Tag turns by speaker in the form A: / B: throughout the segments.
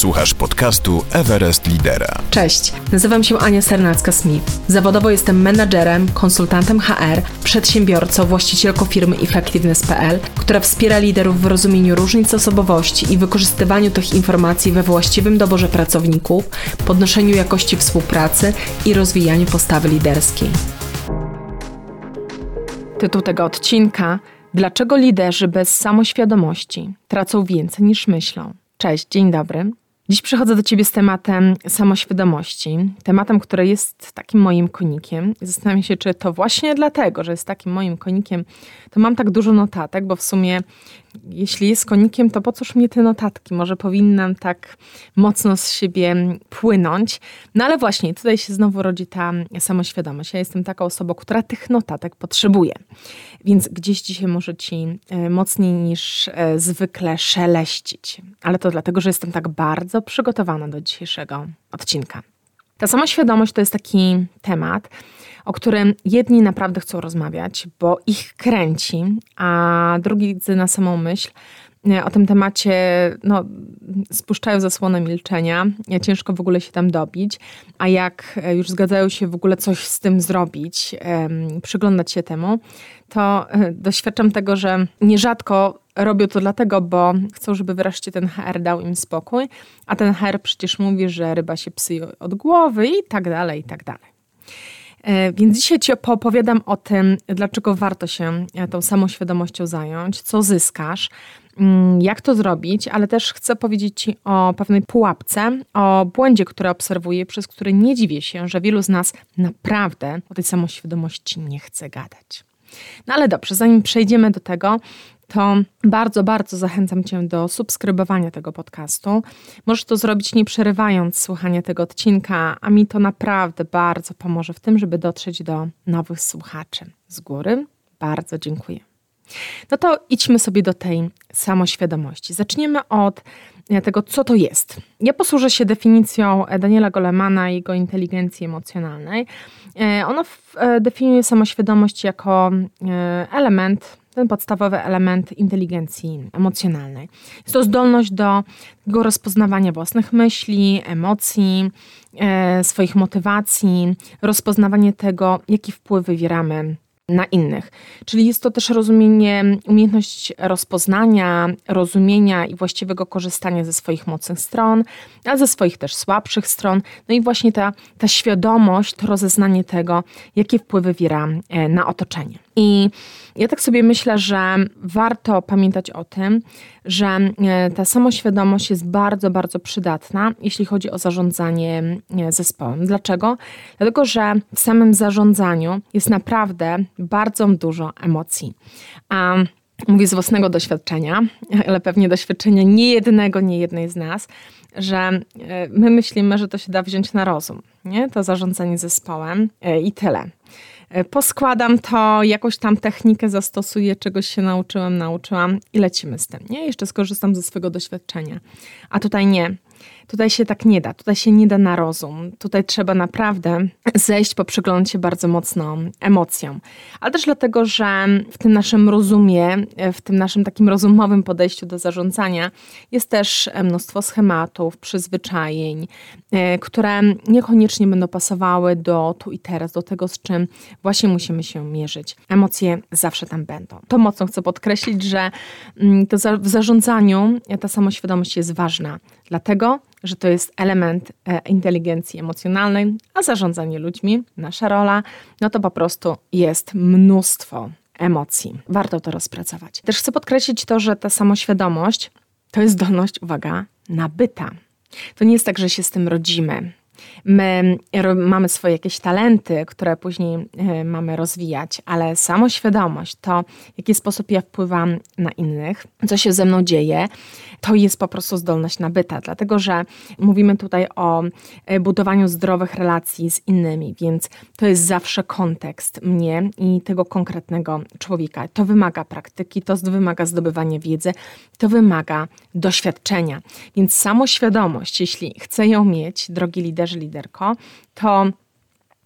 A: Słuchasz podcastu Everest Lidera.
B: Cześć, nazywam się Ania Sernacka-Smith. Zawodowo jestem menadżerem, konsultantem HR, przedsiębiorcą, właścicielką firmy Effectiveness.pl, która wspiera liderów w rozumieniu różnic osobowości i wykorzystywaniu tych informacji we właściwym doborze pracowników, podnoszeniu jakości współpracy i rozwijaniu postawy liderskiej. Tytuł tego odcinka Dlaczego liderzy bez samoświadomości tracą więcej niż myślą? Cześć, dzień dobry. Dziś przychodzę do Ciebie z tematem samoświadomości, tematem, który jest takim moim konikiem. Zastanawiam się, czy to właśnie dlatego, że jest takim moim konikiem, to mam tak dużo notatek, bo w sumie jeśli jest konikiem, to po cóż mnie te notatki? Może powinnam tak mocno z siebie płynąć. No ale właśnie, tutaj się znowu rodzi ta samoświadomość. Ja jestem taką osobą, która tych notatek potrzebuje. Więc gdzieś dzisiaj może ci e, mocniej niż e, zwykle szeleścić. Ale to dlatego, że jestem tak bardzo przygotowana do dzisiejszego odcinka. Ta samoświadomość to jest taki temat, o którym jedni naprawdę chcą rozmawiać, bo ich kręci, a drugi na samą myśl e, o tym temacie no, spuszczają zasłonę milczenia. Ciężko w ogóle się tam dobić, a jak e, już zgadzają się w ogóle coś z tym zrobić, przyglądać się temu, to e, doświadczam tego, że nierzadko robią to dlatego, bo chcą, żeby wreszcie ten HR dał im spokój, a ten HR przecież mówi, że ryba się psy od głowy i tak dalej, i tak dalej. E, więc dzisiaj Ci opowiadam o tym, dlaczego warto się e, tą samoświadomością zająć, co zyskasz, mm, jak to zrobić, ale też chcę powiedzieć Ci o pewnej pułapce, o błędzie, który obserwuję, przez który nie dziwię się, że wielu z nas naprawdę o tej samoświadomości nie chce gadać. No ale dobrze, zanim przejdziemy do tego, to bardzo, bardzo zachęcam Cię do subskrybowania tego podcastu. Możesz to zrobić nie przerywając słuchania tego odcinka, a mi to naprawdę bardzo pomoże w tym, żeby dotrzeć do nowych słuchaczy. Z góry bardzo dziękuję. No to idźmy sobie do tej samoświadomości. Zaczniemy od tego, co to jest. Ja posłużę się definicją Daniela Golemana i jego inteligencji emocjonalnej. E, ona e, definiuje samoświadomość jako e, element ten podstawowy element inteligencji emocjonalnej. Jest to zdolność do tego rozpoznawania własnych myśli, emocji, e, swoich motywacji, rozpoznawanie tego, jaki wpływ wywieramy na innych. Czyli jest to też rozumienie, umiejętność rozpoznania, rozumienia i właściwego korzystania ze swoich mocnych stron, a ze swoich też słabszych stron. No i właśnie ta, ta świadomość, to rozeznanie tego, jakie wpływy wywiera e, na otoczenie. I ja tak sobie myślę, że warto pamiętać o tym, że e, ta samoświadomość jest bardzo, bardzo przydatna, jeśli chodzi o zarządzanie e, zespołem. Dlaczego? Dlatego, że w samym zarządzaniu jest naprawdę bardzo dużo emocji. A mówię z własnego doświadczenia, ale pewnie doświadczenia nie jednego, nie jednej z nas, że e, my myślimy, że to się da wziąć na rozum, nie? to zarządzanie zespołem i tyle. E, poskładam to, jakąś tam technikę zastosuję, czegoś się nauczyłem, nauczyłam i lecimy z tym. Nie? Jeszcze skorzystam ze swojego doświadczenia. A tutaj nie. Tutaj się tak nie da, tutaj się nie da na rozum. Tutaj trzeba naprawdę zejść, poprzyglądać się bardzo mocno emocjom. Ale też dlatego, że w tym naszym rozumie, w tym naszym takim rozumowym podejściu do zarządzania jest też mnóstwo schematów, przyzwyczajeń, e, które niekoniecznie będą pasowały do tu i teraz, do tego, z czym właśnie musimy się mierzyć. Emocje zawsze tam będą. To mocno chcę podkreślić, że mm, to w zarządzaniu ta samoświadomość jest ważna. Dlatego, że to jest element e, inteligencji emocjonalnej, a zarządzanie ludźmi, nasza rola, no to po prostu jest mnóstwo emocji. Warto to rozpracować. Też chcę podkreślić to, że ta samoświadomość to jest zdolność, uwaga, nabyta. To nie jest tak, że się z tym rodzimy. My mamy swoje jakieś talenty, które później e, mamy rozwijać, ale samoświadomość, to w jaki sposób ja wpływam na innych, co się ze mną dzieje, to jest po prostu zdolność nabyta, dlatego że mówimy tutaj o e, budowaniu zdrowych relacji z innymi, więc to jest zawsze kontekst mnie i tego konkretnego człowieka. To wymaga praktyki, to wymaga zdobywania wiedzy, to wymaga doświadczenia. Więc samoświadomość, jeśli chcę ją mieć, drogi liderzy, liderko, to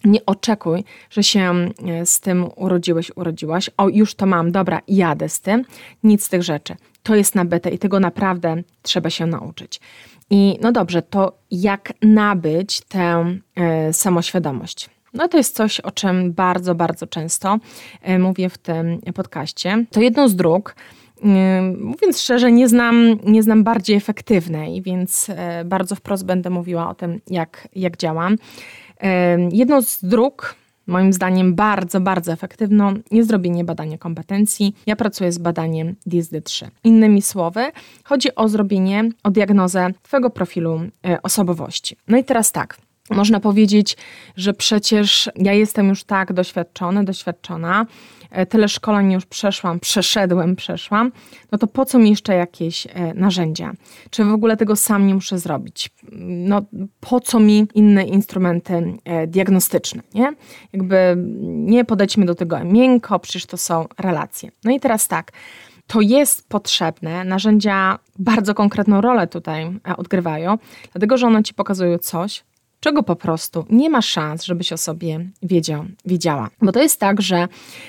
B: nie oczekuj, że się e, z tym urodziłeś, urodziłaś. O, już to mam, dobra, jadę z tym. Nic z tych rzeczy. to jest nabyte i tego naprawdę trzeba się nauczyć. I no dobrze, to jak nabyć tę y, samoświadomość? No to jest coś, o czym bardzo, bardzo często y, mówię w tym podcaście. To jedną z dróg, Mówiąc szczerze, nie znam, nie znam bardziej efektywnej, więc bardzo wprost będę mówiła o tym, jak, jak działam. Jedną z dróg, moim zdaniem bardzo, bardzo efektywną, jest zrobienie badania kompetencji. Ja pracuję z badaniem DSD-3. Innymi słowy, chodzi o zrobienie, o diagnozę Twojego profilu e, osobowości. No i teraz tak. Można powiedzieć, że przecież ja jestem już tak doświadczony, doświadczona, e, tyle szkoleń już przeszłam, przeszedłem, przeszłam, no to po co mi jeszcze jakieś e, narzędzia? Czy w ogóle tego sam nie muszę zrobić? No po co mi inne instrumenty e, diagnostyczne, nie? Jakby nie podejdźmy do tego miękko, przecież to są relacje. No i teraz tak, to jest potrzebne. Narzędzia bardzo konkretną rolę tutaj odgrywają, dlatego że one ci pokazują coś, czego po prostu nie ma szans, żebyś o sobie wiedział, wiedziała. Bo to jest tak, że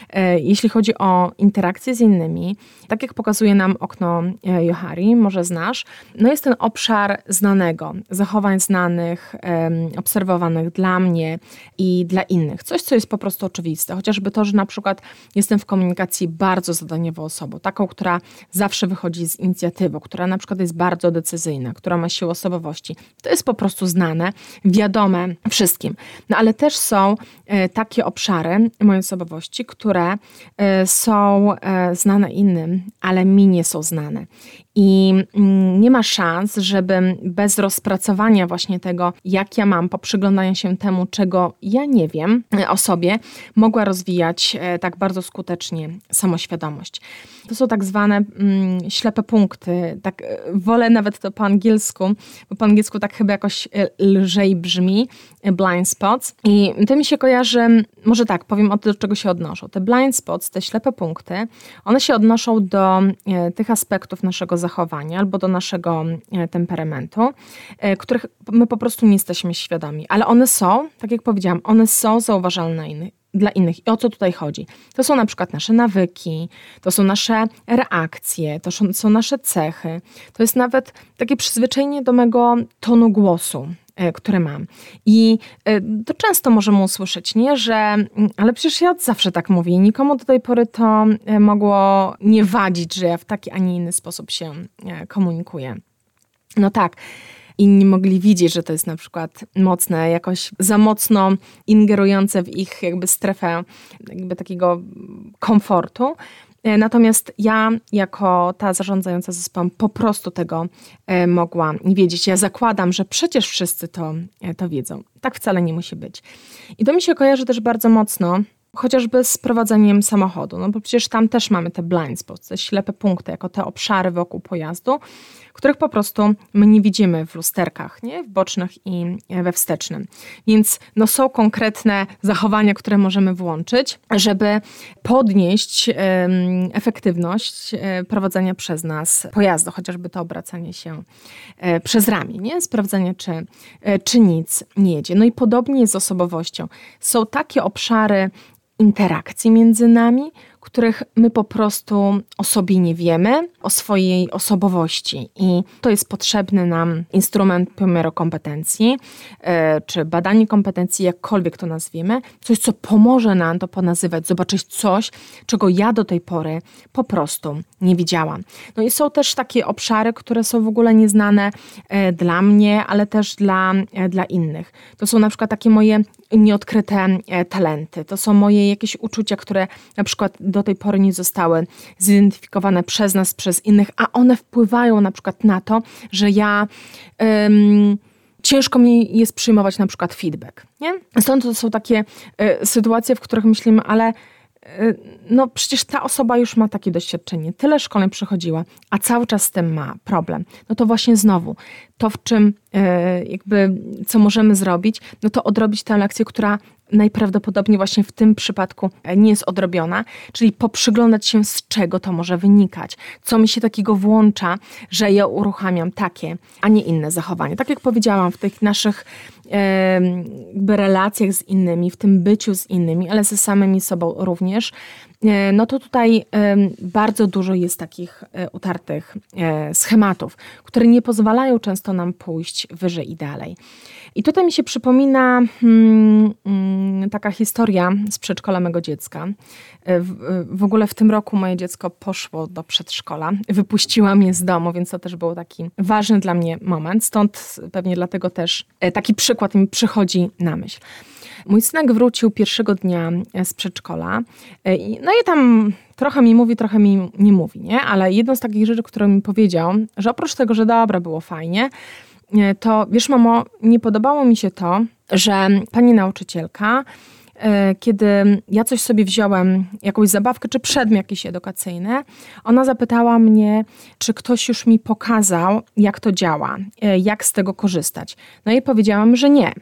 B: e, jeśli chodzi o interakcje z innymi, tak jak pokazuje nam okno e, Johari, może znasz, no jest ten obszar znanego, zachowań znanych, e, obserwowanych dla mnie i dla innych. Coś, co jest po prostu oczywiste. Chociażby to, że na przykład jestem w komunikacji bardzo zadaniową osobą, taką, która zawsze wychodzi z inicjatywą, która na przykład jest bardzo decyzyjna, która ma siłę osobowości. To jest po prostu znane. Wiadomo, wiadome wszystkim. No ale też są e, takie obszary mojej osobowości, które e, są e, znane innym, ale mi nie są znane. I mm, nie ma szans, żebym bez rozpracowania właśnie tego, jak ja mam, po przyglądaniu się temu, czego ja nie wiem o sobie, mogła rozwijać tak bardzo skutecznie samoświadomość. To są tak zwane mm, ślepe punkty. Tak, wolę nawet to po angielsku, bo po angielsku tak chyba jakoś lżej brzmi, blind spots. I to mi się kojarzy, może tak, powiem o tym, do czego się odnoszą. Te blind spots, te ślepe punkty, one się odnoszą do e, tych aspektów naszego zachowania albo do naszego e, temperamentu, e, których my po prostu nie jesteśmy świadomi. Ale one są, tak jak powiedziałam, one są zauważalne dla innych. I o co tutaj chodzi? To są na przykład nasze nawyki, to są nasze reakcje, to są nasze cechy, to jest nawet takie przyzwyczajenie do mego tonu głosu. E, które mam. I e, to często możemy usłyszeć, nie, że mm, ale przecież ja zawsze tak mówię. Nikomu do tej pory to e, mogło nie wadzić, że ja w taki, a nie inny sposób się komunikuję. No tak. Inni mogli widzieć, że to jest na przykład mocne, jakoś za mocno ingerujące w ich jakby strefę jakby takiego komfortu. E, natomiast ja, jako ta zarządzająca zespołem, po prostu tego e, mogła nie wiedzieć. Ja zakładam, że przecież wszyscy to, e, to wiedzą. Tak wcale nie musi być. I to mi się kojarzy też bardzo mocno chociażby z prowadzeniem samochodu, no bo przecież tam też mamy te blind spots, te ślepe punkty, jako te obszary wokół pojazdu, których po prostu my nie widzimy w lusterkach, nie? w bocznych i we wstecznym. Więc no, są konkretne zachowania, które możemy włączyć, żeby podnieść efektywność e, prowadzenia przez nas pojazdu, chociażby to obracanie się e, przez ramię, nie? sprawdzanie, czy, e, czy nic nie jedzie. No i podobnie jest z osobowością. Są takie obszary interakcji między nami, których my po prostu o sobie nie wiemy, o swojej osobowości. I to jest potrzebny nam instrument pomiaru kompetencji, e, czy badanie kompetencji, jakkolwiek to nazwiemy, coś, co pomoże nam to ponazywać, zobaczyć coś, czego ja do tej pory po prostu nie widziałam. No i są też takie obszary, które są w ogóle nieznane e, dla mnie, ale też dla, e, dla innych. To są na przykład takie moje nieodkryte talenty, to są moje jakieś uczucia, które na przykład do tej pory nie zostały zidentyfikowane przez nas, przez innych, a one wpływają na przykład na to, że ja. Ciężko mi jest przyjmować na przykład feedback. Nie? Stąd to są takie y, sytuacje, w których myślimy, ale y, no przecież ta osoba już ma takie doświadczenie, tyle szkoleń przechodziła, a cały czas z tym ma problem. No to właśnie znowu, to w czym y, jakby, co możemy zrobić, no to odrobić tę lekcję, która najprawdopodobniej właśnie w tym przypadku e, nie jest odrobiona, czyli poprzyglądać się z czego to może wynikać, co mi się takiego włącza, że ja uruchamiam takie, a nie inne zachowania. Tak jak powiedziałam, w tych naszych relacjach z innymi, w tym byciu z innymi, ale ze samymi sobą również, e, no to tutaj bardzo dużo jest takich e, utartych schematów, które nie pozwalają często nam pójść wyżej i dalej. I tutaj mi się przypomina hmm, hmm, taka historia z przedszkola mego dziecka. W, w, ogóle w tym roku moje dziecko poszło do przedszkola. Wypuściłam je z domu, więc to też był taki ważny dla mnie moment. Stąd pewnie dlatego też taki przykład mi przychodzi na myśl. Mój synek wrócił pierwszego dnia z przedszkola. E, no i tam trochę mi mówi, trochę mi nie mówi, nie? Ale jedną z takich rzeczy, którą mi powiedział, że oprócz tego, że dobra, było fajnie, e, to wiesz, mamo, nie podobało mi się to, że pani nauczycielka e, kiedy ja coś sobie wziąłem, jakąś zabawkę czy przedmiot jakiś edukacyjny, ona zapytała mnie, czy ktoś już mi pokazał, jak to działa, jak z tego korzystać. No i powiedziałam, że nie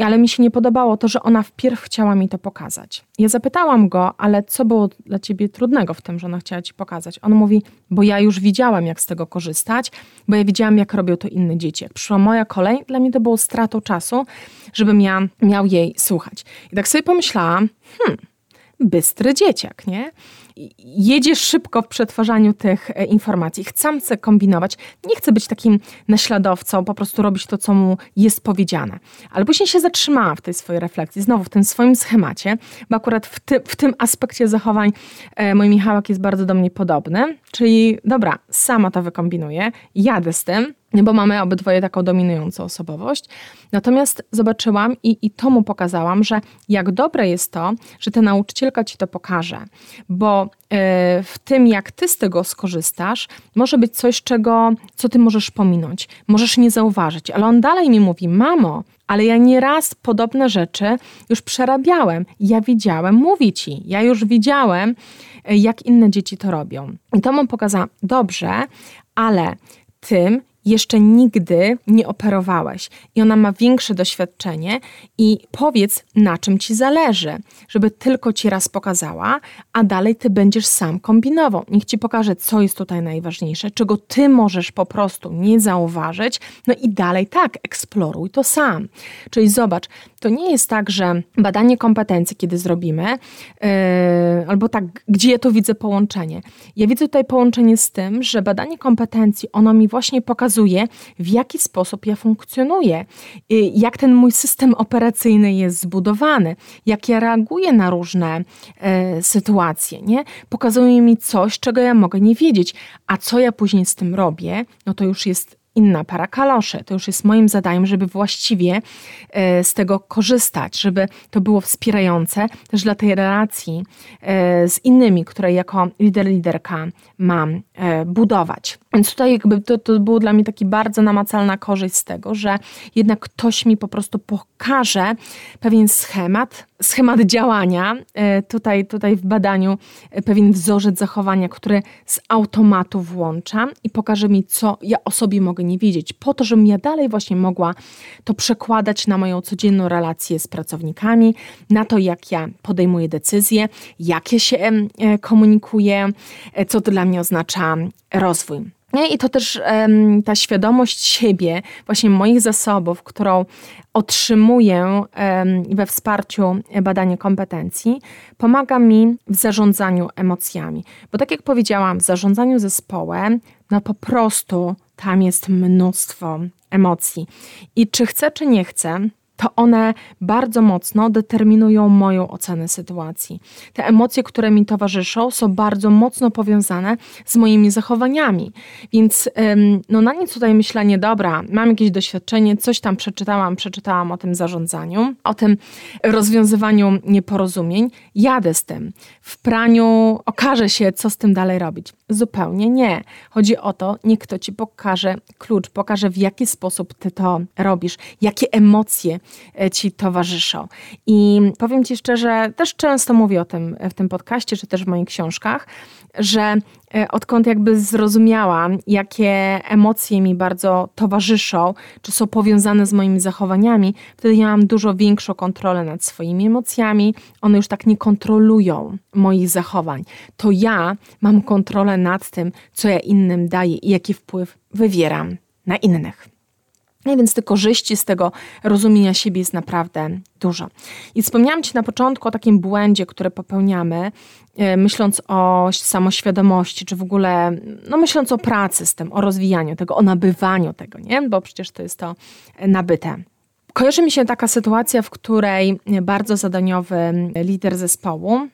B: ale mi się nie podobało to, że ona wpierw chciała mi to pokazać. Ja zapytałam go, ale co było dla ciebie trudnego w tym, że ona chciała ci pokazać? On mówi, bo ja już widziałam, jak z tego korzystać, bo ja widziałam, jak robią to inne dzieci. Jak przyszła moja kolej, dla mnie to było stratą czasu, żebym ja miał jej słuchać. I tak sobie pomyślałam, hmm, bystry dzieciak, nie? jedziesz szybko w przetwarzaniu tych e, informacji. Chcę kombinować, nie chcę być takim naśladowcą, po prostu robić to, co mu jest powiedziane. Ale później się zatrzymałam w tej swojej refleksji, znowu w tym swoim schemacie, bo akurat w, ty, w tym aspekcie zachowań e, mój Michałek jest bardzo do mnie podobny, czyli dobra, sama to wykombinuję, jadę z tym, bo mamy obydwoje taką dominującą osobowość. Natomiast zobaczyłam i, i to mu pokazałam, że jak dobre jest to, że ta nauczycielka ci to pokaże, bo e, w tym, jak ty z tego skorzystasz, może być coś, czego, co ty możesz pominąć, możesz nie zauważyć. Ale on dalej mi mówi, mamo, ale ja nieraz podobne rzeczy już przerabiałem. Ja widziałem, mówi ci, ja już widziałem, e, jak inne dzieci to robią. I to mu pokazała, dobrze, ale tym jeszcze nigdy nie operowałeś i ona ma większe doświadczenie i powiedz, na czym ci zależy, żeby tylko ci raz pokazała, a dalej ty będziesz sam kombinował. Niech ci pokaże, co jest tutaj najważniejsze, czego ty możesz po prostu nie zauważyć, no i dalej tak, eksploruj to sam. Czyli zobacz, to nie jest tak, że badanie kompetencji, kiedy zrobimy, yy, albo tak, gdzie ja tu widzę połączenie. Ja widzę tutaj połączenie z tym, że badanie kompetencji, ono mi właśnie pokazuje, w jaki sposób ja funkcjonuję, yy, jak ten mój system operacyjny jest zbudowany, jak ja reaguję na różne yy, sytuacje, nie? Pokazuje mi coś, czego ja mogę nie wiedzieć, a co ja później z tym robię, no to już jest inna para kaloszy. To już jest moim zadaniem, żeby właściwie e, z tego korzystać, żeby to było wspierające też dla tej relacji e, z innymi, które jako lider, liderka mam e, budować. Więc tutaj jakby to, to było dla mnie taki bardzo namacalna korzyść z tego, że jednak ktoś mi po prostu pokaże pewien schemat, schemat działania, tutaj, tutaj w badaniu pewien wzorzec zachowania, który z automatu włączam i pokaże mi, co ja o sobie mogę nie wiedzieć, po to, żebym ja dalej właśnie mogła to przekładać na moją codzienną relację z pracownikami, na to, jak ja podejmuję decyzje, jak ja się e, komunikuję, e, co to dla mnie oznacza rozwój. I to też ta świadomość siebie, właśnie moich zasobów, którą otrzymuję we wsparciu badania kompetencji, pomaga mi w zarządzaniu emocjami. Bo tak jak powiedziałam, w zarządzaniu zespołem, no po prostu tam jest mnóstwo emocji. I czy chcę, czy nie chcę, to one bardzo mocno determinują moją ocenę sytuacji. Te emocje, które mi towarzyszą, są bardzo mocno powiązane z moimi zachowaniami. Więc no, na nic tutaj myślenie, dobra, mam jakieś doświadczenie, coś tam przeczytałam, przeczytałam o tym zarządzaniu, o tym rozwiązywaniu nieporozumień, jadę z tym. W praniu okaże się, co z tym dalej robić. Zupełnie nie. Chodzi o to, niech kto ci pokaże klucz, pokaże w jaki sposób ty to robisz, jakie emocje ci towarzyszą. I powiem ci szczerze, też często mówię o tym w tym podcaście, czy też w moich książkach, że e, odkąd jakby zrozumiałam, jakie emocje mi bardzo towarzyszą, czy są powiązane z moimi zachowaniami, wtedy ja mam dużo większą kontrolę nad swoimi emocjami. One już tak nie kontrolują moich zachowań. To ja mam kontrolę nad tym, co ja innym daję i jaki wpływ wywieram na innych. No więc tych korzyści z tego rozumienia siebie jest naprawdę dużo. I wspomniałam Ci na początku o takim błędzie, który popełniamy, e, myśląc o samoświadomości, czy w ogóle, no myśląc o pracy z tym, o rozwijaniu tego, o nabywaniu tego, nie? Bo przecież to jest to nabyte. Kojarzy mi się taka sytuacja, w której bardzo zadaniowy lider zespołu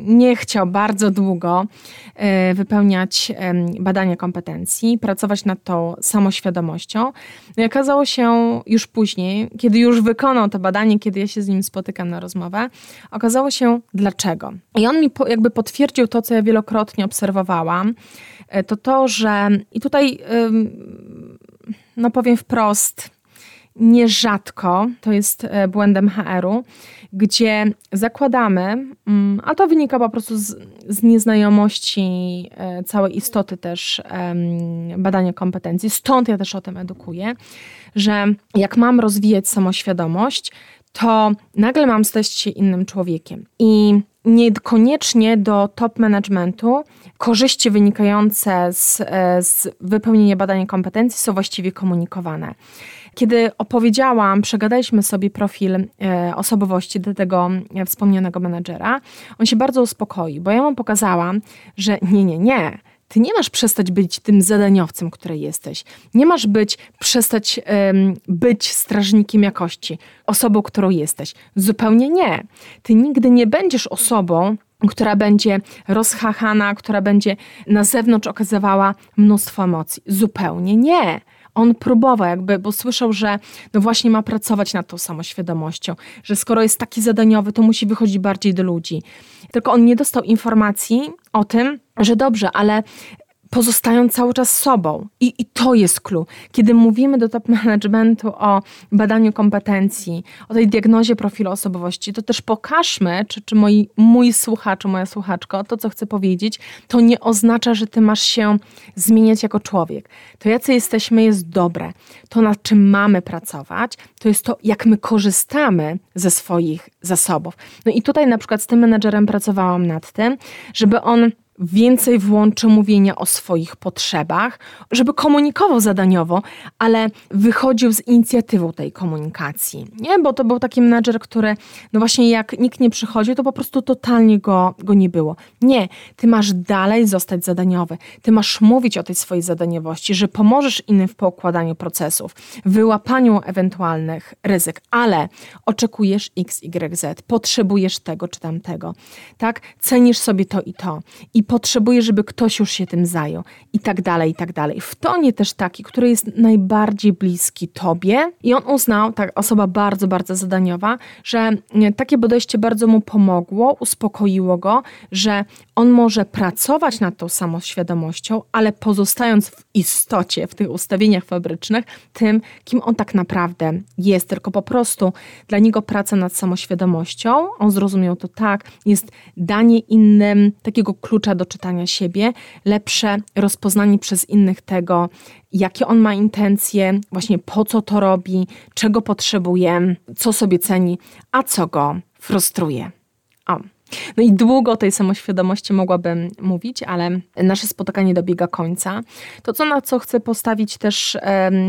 B: nie chciał bardzo długo e, wypełniać badania kompetencji, pracować nad tą samoświadomością. No i okazało się już później, kiedy już wykonał to badanie, kiedy ja się z nim spotykam na rozmowę, okazało się dlaczego. I on mi jakby potwierdził to, co ja wielokrotnie obserwowałam, e, to to, że i tutaj no powiem wprost, nierzadko, to jest e, błędem HR-u, gdzie zakładamy, mm, a to wynika po prostu z, z nieznajomości e, całej istoty też badania kompetencji, stąd ja też o tym edukuję, że jak mam rozwijać samoświadomość, to nagle mam stać się innym człowiekiem. I niekoniecznie do top managementu korzyści wynikające z, e, z wypełnienia badania kompetencji są właściwie komunikowane. Kiedy opowiedziałam, przegadaliśmy sobie profil e, osobowości do tego e, wspomnianego menedżera, on się bardzo uspokoi, bo ja mu pokazałam, że nie, nie, nie. Ty nie masz przestać być tym zadaniowcem, który jesteś. Nie masz być, przestać um, być strażnikiem jakości, osobą, którą jesteś. Zupełnie nie. Ty nigdy nie będziesz osobą, która będzie rozchachana, która będzie na zewnątrz okazywała mnóstwo emocji. Zupełnie nie on próbował jakby, bo słyszał, że no właśnie ma pracować nad tą samoświadomością, że skoro jest taki zadaniowy, to musi wychodzić bardziej do ludzi. Tylko on nie dostał informacji o tym, że dobrze, ale pozostają cały czas sobą. I, I to jest clue. Kiedy mówimy do top managementu o badaniu kompetencji, o tej diagnozie profilu osobowości, to też pokażmy, czy, czy moi, mój słuchacz, moja słuchaczko, to co chcę powiedzieć, to nie oznacza, że ty masz się zmieniać jako człowiek. To jacy jesteśmy jest dobre. To nad czym mamy pracować, to jest to, jak my korzystamy ze swoich zasobów. No i tutaj na przykład z tym menedżerem pracowałam nad tym, żeby on więcej włączy mówienia o swoich potrzebach, żeby komunikował zadaniowo, ale wychodził z inicjatywą tej komunikacji. Nie? Bo to był taki menadżer, który, no właśnie jak nikt nie przychodził, to po prostu totalnie go, go nie było. Nie, ty masz dalej zostać zadaniowy. Ty masz mówić o tej swojej zadaniowości, że pomożesz innym w poukładaniu procesów, wyłapaniu ewentualnych ryzyk, ale oczekujesz X, Y, Z, potrzebujesz tego czy tamtego, tak? Cenisz sobie to i to. I potrzebuje, żeby ktoś już się tym zajął i tak dalej, i tak dalej. W tonie też taki, który jest najbardziej bliski tobie i on uznał, ta osoba bardzo, bardzo zadaniowa, że takie podejście bardzo mu pomogło, uspokoiło go, że on może pracować nad tą samoświadomością, ale pozostając w istocie, w tych ustawieniach fabrycznych, tym, kim on tak naprawdę jest. Tylko po prostu dla niego praca nad samoświadomością, on zrozumiał to tak, jest danie innym takiego klucza do czytania siebie, lepsze rozpoznanie przez innych tego, jakie on ma intencje, właśnie po co to robi, czego potrzebuje, co sobie ceni, a co go frustruje. O. No i długo o tej samoświadomości mogłabym mówić, ale nasze spotkanie dobiega końca. To, co na co chcę postawić też,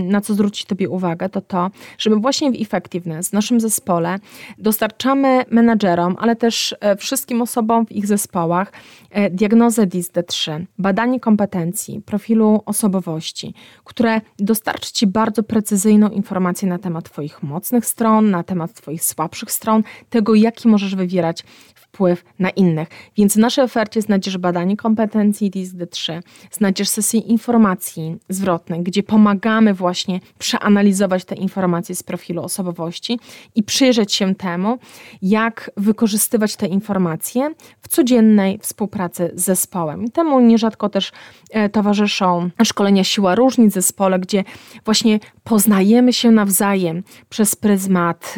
B: na co zwrócić Tobie uwagę, to to, żeby właśnie w Effectiveness, w naszym zespole, dostarczamy menadżerom, ale też e, wszystkim osobom w ich zespołach e, diagnozę DISD-3, badanie kompetencji, profilu osobowości, które dostarczy Ci bardzo precyzyjną informację na temat Twoich mocnych stron, na temat Twoich słabszych stron, tego, jaki możesz wywierać wpływ na innych. Więc w naszej ofercie znajdziesz badanie kompetencji DISD-3, znajdziesz sesję informacji zwrotnej, gdzie pomagamy właśnie przeanalizować te informacje z profilu osobowości i przyjrzeć się temu, jak wykorzystywać te informacje w codziennej współpracy z zespołem. I temu nierzadko też e, towarzyszą szkolenia Siła Różnic w zespole, gdzie właśnie poznajemy się nawzajem przez pryzmat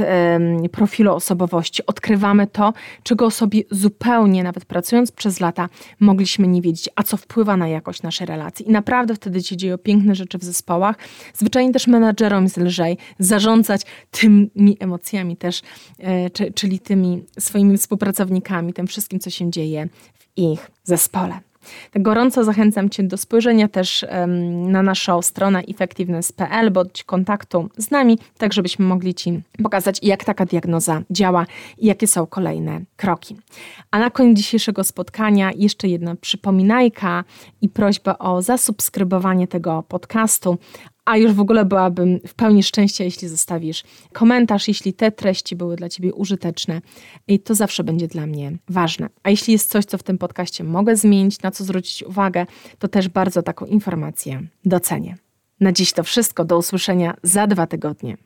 B: profilu osobowości, odkrywamy to, czego osoba sobie zupełnie, nawet pracując przez lata, mogliśmy nie wiedzieć, a co wpływa na jakość naszej relacji. I naprawdę wtedy się dzieją piękne rzeczy w zespołach. Zwyczajnie też menadżerom jest lżej zarządzać tymi emocjami też, e, czyli tymi swoimi współpracownikami, tym wszystkim, co się dzieje w ich zespole. Gorąco zachęcam Cię do spojrzenia też na naszą stronę effectiveness.pl bądź kontaktu z nami, tak żebyśmy mogli Ci pokazać, jak taka diagnoza działa i jakie są kolejne kroki. A na koniec dzisiejszego spotkania jeszcze jedna przypominajka i prośba o zasubskrybowanie tego podcastu, a już w ogóle byłabym w pełni szczęścia, jeśli zostawisz komentarz, jeśli te treści były dla Ciebie użyteczne i to zawsze będzie dla mnie ważne. A jeśli jest coś, co w tym podcaście mogę zmienić, na co zwrócić uwagę, to też bardzo taką informację docenię. Na dziś to wszystko. Do usłyszenia za dwa tygodnie.